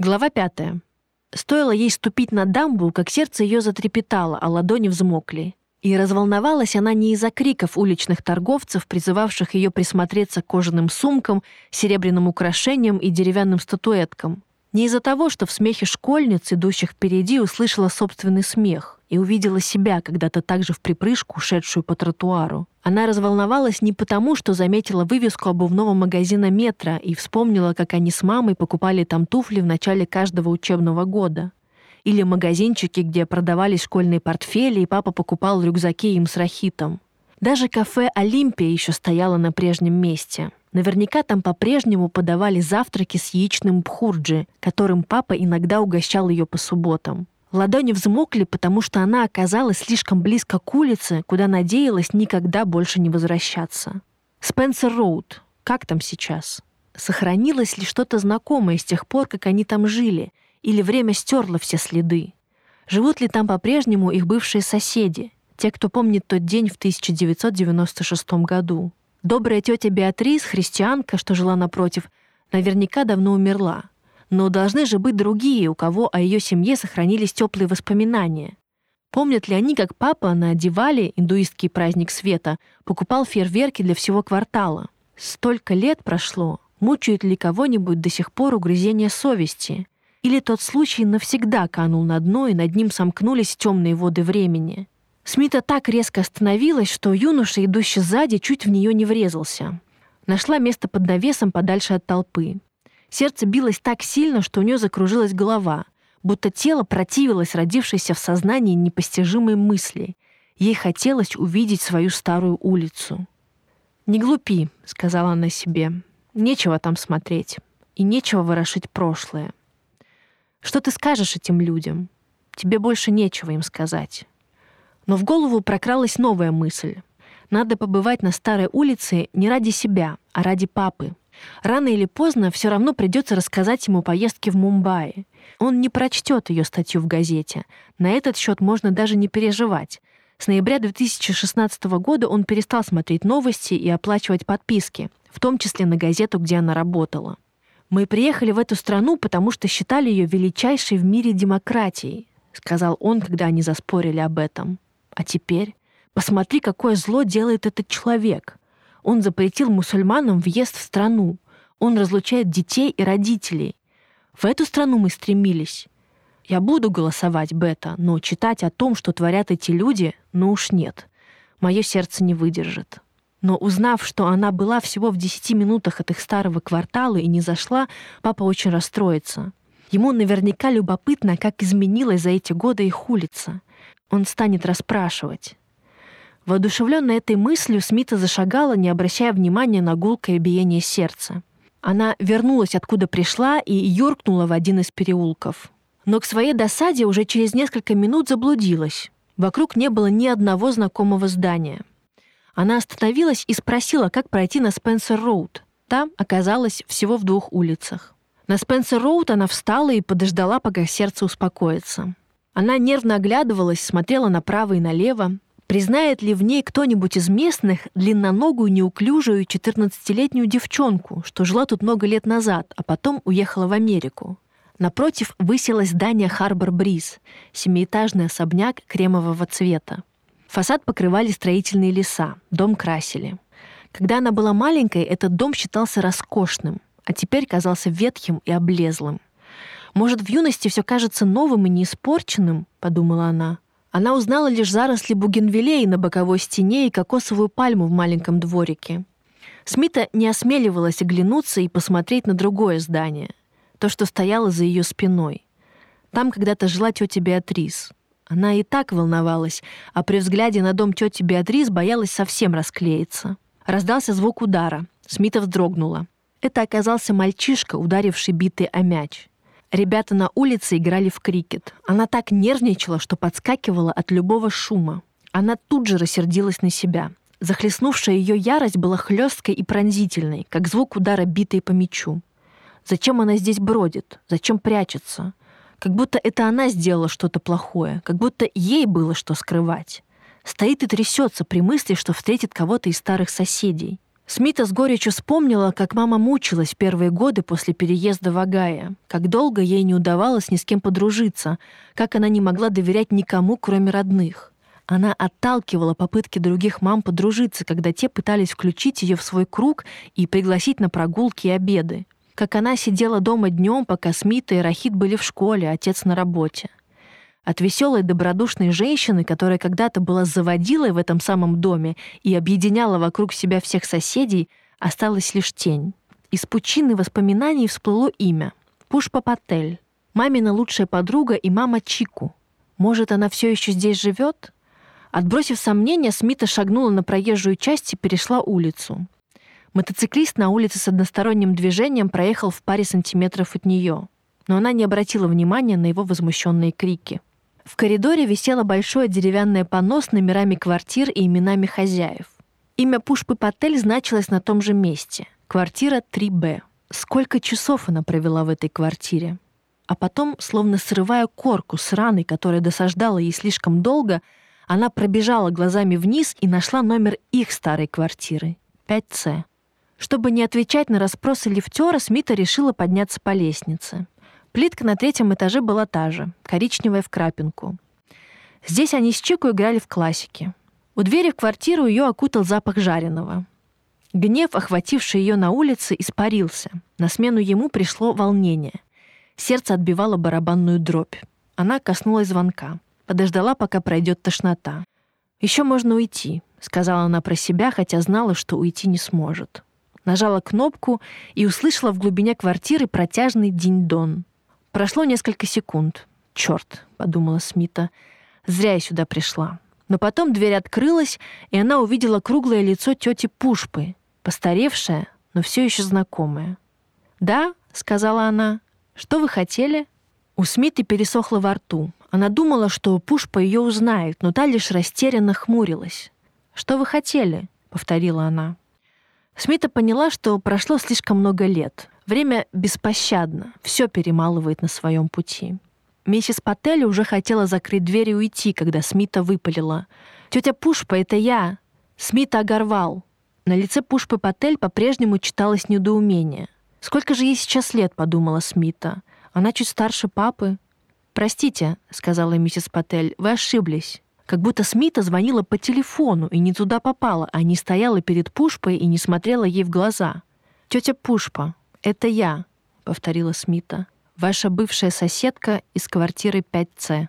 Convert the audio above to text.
Глава пятая. Стоило ей ступить на дамбу, как сердце ее затрепетало, а ладони взмокли. И разволновалась она не из-за криков уличных торговцев, призывавших ее присмотреться к кожаным сумкам, серебряным украшениям и деревянным статуэткам. Не из-за того, что в смехе школьниц, идущих впереди, услышала собственный смех и увидела себя, когда-то также в припрыжку, шедшую по тротуару. Она разволновалась не потому, что заметила вывеску обувного магазина «Метро» и вспомнила, как они с мамой покупали там туфли в начале каждого учебного года или магазинчики, где продавались школьные портфели, и папа покупал рюкзаки им с рахитом. Даже кафе «Олимпия» еще стояло на прежнем месте. Наверняка там по-прежнему подавали завтраки с яичным бхурджи, которым папа иногда угощал ее по субботам. Ладони взмокли, потому что она оказалась слишком близко к улице, куда надеялась никогда больше не возвращаться. Спенсер Роуд. Как там сейчас? Сохранилось ли что-то знакомое с тех пор, как они там жили — или время стерло все следы? Живут ли там по-прежнему их бывшие соседи, те, кто помнит тот день в 1996 году? Добрая тетя Беатрис, христианка, что жила напротив, наверняка давно умерла. Но должны же быть другие, у кого о ее семье сохранились теплые воспоминания. Помнят ли они, как папа на Дивале, индуистский праздник света, покупал фейерверки для всего квартала? Столько лет прошло, мучают ли кого-нибудь до сих пор угрызения совести? Или тот случай навсегда канул на дно, и над ним сомкнулись темные воды времени. Смита так резко остановилась, что юноша, идущий сзади, чуть в нее не врезался. Нашла место под навесом подальше от толпы. Сердце билось так сильно, что у нее закружилась голова, будто тело противилось родившейся в сознании непостижимой мысли. Ей хотелось увидеть свою старую улицу. «Не глупи», — сказала она себе. «Нечего там смотреть. И нечего ворошить прошлое. Что ты скажешь этим людям? Тебе больше нечего им сказать. Но в голову прокралась новая мысль. Надо побывать на старой улице не ради себя, а ради папы. Рано или поздно все равно придется рассказать ему поездки в Мумбаи. Он не прочтет ее статью в газете. На этот счет можно даже не переживать. С ноября 2016 года он перестал смотреть новости и оплачивать подписки, в том числе на газету, где она работала. Мы приехали в эту страну, потому что считали ее величайшей в мире демократией, сказал он, когда они заспорили об этом. А теперь посмотри, какое зло делает этот человек. Он запретил мусульманам въезд в страну. Он разлучает детей и родителей. В эту страну мы стремились. Я буду голосовать, Бета, но читать о том, что творят эти люди, ну уж нет. Мое сердце не выдержит. Но узнав, что она была всего в десяти минутах от их старого квартала и не зашла, папа очень расстроится. Ему наверняка любопытно, как изменилась за эти годы их улица. Он станет расспрашивать. Воодушевленная этой мыслью, Смита зашагала, не обращая внимания на гулкое биение сердца. Она вернулась, откуда пришла, и юркнула в один из переулков. Но к своей досаде уже через несколько минут заблудилась. Вокруг не было ни одного знакомого здания. Она остановилась и спросила, как пройти на Спенсер-Роуд. Там оказалось всего в двух улицах. На Спенсер-Роуд она встала и подождала, пока сердце успокоится. Она нервно оглядывалась, смотрела направо и налево. Признает ли в ней кто-нибудь из местных длинноногую, неуклюжую 14-летнюю девчонку, что жила тут много лет назад, а потом уехала в Америку? Напротив высилось здание Харбор Бриз, семиэтажный особняк кремового цвета. Фасад покрывали строительные леса, дом красили. Когда она была маленькой, этот дом считался роскошным, а теперь казался ветхим и облезлым. «Может, в юности все кажется новым и неиспорченным?» — подумала она. Она узнала лишь заросли бугенвилей на боковой стене и кокосовую пальму в маленьком дворике. Смита не осмеливалась оглянуться и посмотреть на другое здание, то, что стояло за ее спиной. Там когда-то жила тетя Беатрис. Она и так волновалась, а при взгляде на дом тети Беатрис боялась совсем расклеиться. Раздался звук удара. Смита вздрогнула. Это оказался мальчишка, ударивший битой о мяч. Ребята на улице играли в крикет. Она так нервничала, что подскакивала от любого шума. Она тут же рассердилась на себя. Захлестнувшая ее ярость была хлесткой и пронзительной, как звук удара битой по мячу. Зачем она здесь бродит? Зачем прячется? Как будто это она сделала что-то плохое, как будто ей было что скрывать. Стоит и трясется при мысли, что встретит кого-то из старых соседей. Смита с горечью вспомнила, как мама мучилась первые годы после переезда в Агая, как долго ей не удавалось ни с кем подружиться, как она не могла доверять никому, кроме родных. Она отталкивала попытки других мам подружиться, когда те пытались включить ее в свой круг и пригласить на прогулки и обеды. Как она сидела дома днем, пока Смита и Рахит были в школе, а отец на работе. От веселой добродушной женщины, которая когда-то была заводилой в этом самом доме и объединяла вокруг себя всех соседей, осталась лишь тень. Из пучины воспоминаний всплыло имя — Пушпа Патель, мамина лучшая подруга и мама Чику. Может, она все еще здесь живет? Отбросив сомнения, Смита шагнула на проезжую часть и перешла улицу. Мотоциклист на улице с односторонним движением проехал в паре сантиметров от нее, но она не обратила внимания на его возмущенные крики. В коридоре висело большое деревянное панно с номерами квартир и именами хозяев. Имя Пушпы Патель значилось на том же месте. Квартира 3Б. Сколько часов она провела в этой квартире? А потом, словно срывая корку с раной, которая досаждала ей слишком долго, она пробежала глазами вниз и нашла номер их старой квартиры — 5С. Чтобы не отвечать на расспросы лифтера, Смита решила подняться по лестнице. Плитка на третьем этаже была та же, коричневая в крапинку. Здесь они с Чику играли в классики. У двери в квартиру ее окутал запах жареного. Гнев, охвативший ее на улице, испарился. На смену ему пришло волнение. Сердце отбивало барабанную дробь. Она коснулась звонка подождала, пока пройдет тошнота. Еще можно уйти, сказала она про себя, хотя знала, что уйти не сможет. Нажала кнопку и услышала в глубине квартиры протяжный динь-дон. Прошло несколько секунд. Черт, подумала Смита, зря я сюда пришла. Но потом дверь открылась, и она увидела круглое лицо тети Пушпы, постаревшее, но все еще знакомое. «Да», — сказала она, — «что вы хотели?» У Смиты пересохло во рту. Она думала, что Пушпа ее узнает, но та лишь растерянно хмурилась. «Что вы хотели?» — повторила она. Смита поняла, что прошло слишком много лет. Время беспощадно, все перемалывает на своем пути. Миссис Паттелли уже хотела закрыть дверь и уйти, когда Смита выпалила. «Тетя Пушпа, это я!» Смита огорвал. На лице Пушпы Паттель по-прежнему читалось недоумение. «Сколько же ей сейчас лет?» — подумала Смита. «Она чуть старше папы. «Простите», — сказала миссис Паттель, — «вы ошиблись». Как будто Смита звонила по телефону и не туда попала, а не стояла перед Пушпой и не смотрела ей в глаза. «Тетя Пушпа, это я», — повторила Смита. «Ваша бывшая соседка из квартиры 5С».